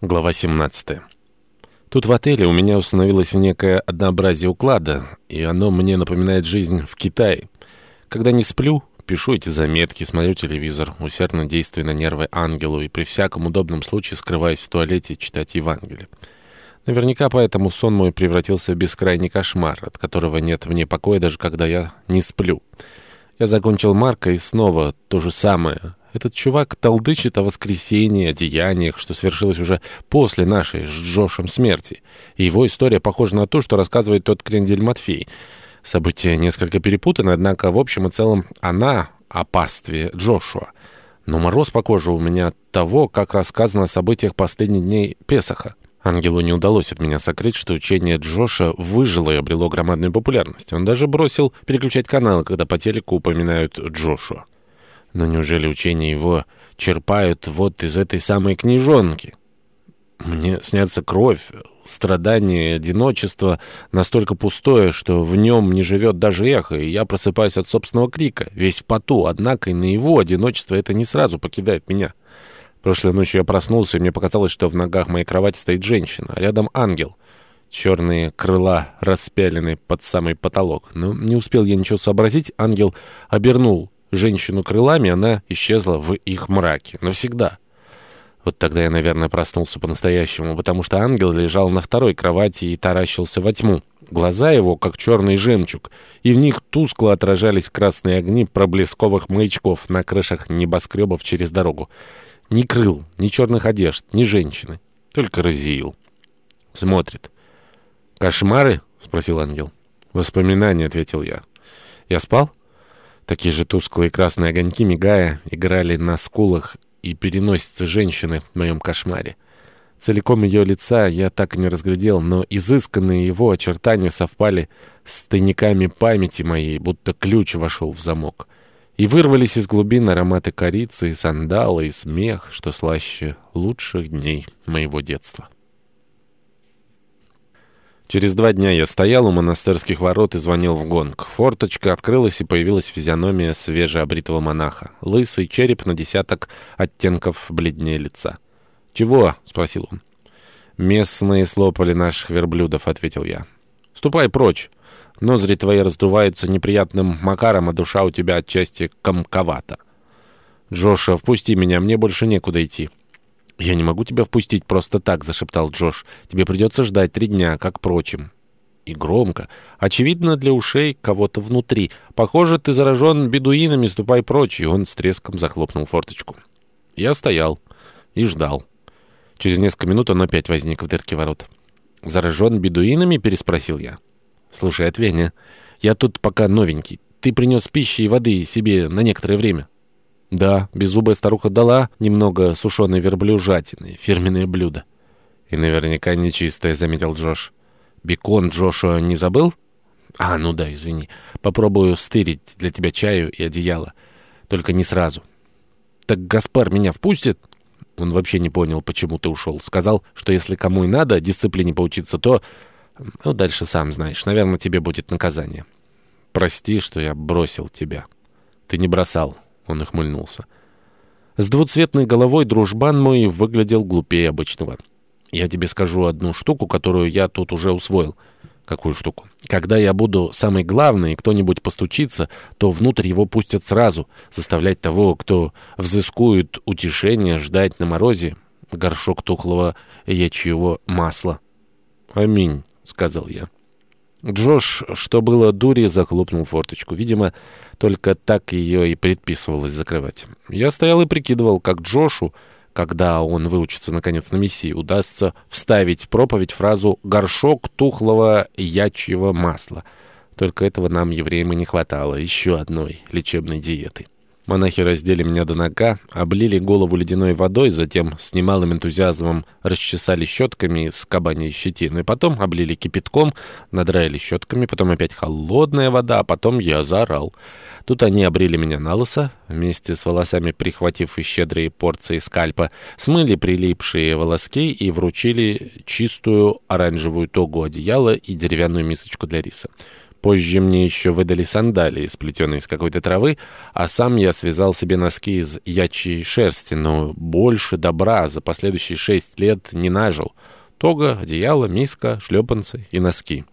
Глава 17. Тут в отеле у меня установилось некое однообразие уклада, и оно мне напоминает жизнь в Китае. Когда не сплю, пишу эти заметки, смотрю телевизор, усердно действую на нервы ангелу и при всяком удобном случае скрываюсь в туалете читать Евангелие. Наверняка поэтому сон мой превратился в бескрайний кошмар, от которого нет мне покоя даже когда я не сплю. Я закончил Марка и снова то же самое — этот чувак толдычит о воскресении, о деяниях, что свершилось уже после нашей с Джошем смерти. И его история похожа на то, что рассказывает тот крендель Матфей. События несколько перепутаны, однако в общем и целом она о пастве Джошуа. Но мороз по коже у меня от того, как рассказано о событиях последних дней Песаха. Ангелу не удалось от меня сокрыть, что учение Джоша выжило и обрело громадную популярность. Он даже бросил переключать каналы, когда по телеку упоминают Джошуа. Но неужели учения его черпают вот из этой самой книжонки? Мне снятся кровь, страдание, одиночество настолько пустое, что в нем не живет даже эхо, и я просыпаюсь от собственного крика, весь в поту, однако и на его одиночество это не сразу покидает меня. Прошлой ночью я проснулся, и мне показалось, что в ногах моей кровати стоит женщина, а рядом ангел. Черные крыла распялены под самый потолок. Но не успел я ничего сообразить, ангел обернул женщину крылами, она исчезла в их мраке. Навсегда. Вот тогда я, наверное, проснулся по-настоящему, потому что ангел лежал на второй кровати и таращился во тьму. Глаза его, как черный жемчуг, и в них тускло отражались красные огни проблесковых маячков на крышах небоскребов через дорогу. Ни крыл, ни черных одежд, ни женщины. Только Розиил. Смотрит. «Кошмары?» — спросил ангел. «Воспоминания», — ответил я. «Я спал?» Такие же тусклые красные огоньки, мигая, играли на скулах и переносице женщины в моем кошмаре. Целиком ее лица я так и не разглядел, но изысканные его очертания совпали с тайниками памяти моей, будто ключ вошел в замок. И вырвались из глубин ароматы корицы и сандала, и смех, что слаще лучших дней моего детства. Через два дня я стоял у монастырских ворот и звонил в гонг. Форточка открылась, и появилась физиономия свежеобритого монаха. Лысый череп на десяток оттенков бледнее лица. «Чего?» — спросил он. «Местные слопали наших верблюдов», — ответил я. «Ступай прочь. Ноздри твои раздуваются неприятным макаром, а душа у тебя отчасти комковата». «Джоша, впусти меня, мне больше некуда идти». «Я не могу тебя впустить просто так», — зашептал Джош. «Тебе придется ждать три дня, как прочим». И громко. Очевидно, для ушей кого-то внутри. «Похоже, ты заражен бедуинами, ступай прочь». И он с треском захлопнул форточку. Я стоял и ждал. Через несколько минут он опять возник в дырке ворот. «Заражен бедуинами?» — переспросил я. «Слушай, Отвеня, я тут пока новенький. Ты принес пищи и воды себе на некоторое время». Да, беззубая старуха дала немного сушеной верблюжатины, фирменное блюдо. И наверняка нечистое, заметил Джош. Бекон Джоша не забыл? А, ну да, извини. Попробую стырить для тебя чаю и одеяло. Только не сразу. Так Гаспар меня впустит? Он вообще не понял, почему ты ушел. Сказал, что если кому и надо дисциплине поучиться, то... Ну, дальше сам знаешь. Наверное, тебе будет наказание. Прости, что я бросил тебя. Ты не бросал. Он ухмыльнулся. С двуцветной головой дружбан мой выглядел глупее обычного. Я тебе скажу одну штуку, которую я тут уже усвоил. Какую штуку? Когда я буду самый главный, и кто-нибудь постучится, то внутрь его пустят сразу. Заставлять того, кто взыскует утешение, ждать на морозе горшок тухлого ячьего масла. «Аминь», — сказал я. Джош, что было дури, захлопнул форточку. Видимо, только так ее и предписывалось закрывать. Я стоял и прикидывал, как Джошу, когда он выучится наконец на мессии, удастся вставить в проповедь фразу «горшок тухлого ячьего масла». Только этого нам, евреям, и не хватало. Еще одной лечебной диеты. Монахи раздели меня до нога, облили голову ледяной водой, затем с немалым энтузиазмом расчесали щетками с кабаней щетины, потом облили кипятком, надраили щетками, потом опять холодная вода, а потом я заорал. Тут они обрили меня на лысо, вместе с волосами прихватив и щедрые порции скальпа, смыли прилипшие волоски и вручили чистую оранжевую тогу одеяла и деревянную мисочку для риса. Позже мне еще выдали сандалии, сплетенные из какой-то травы, а сам я связал себе носки из ячьей шерсти, но больше добра за последующие шесть лет не нажил. Тога, одеяло, миска, шлепанцы и носки.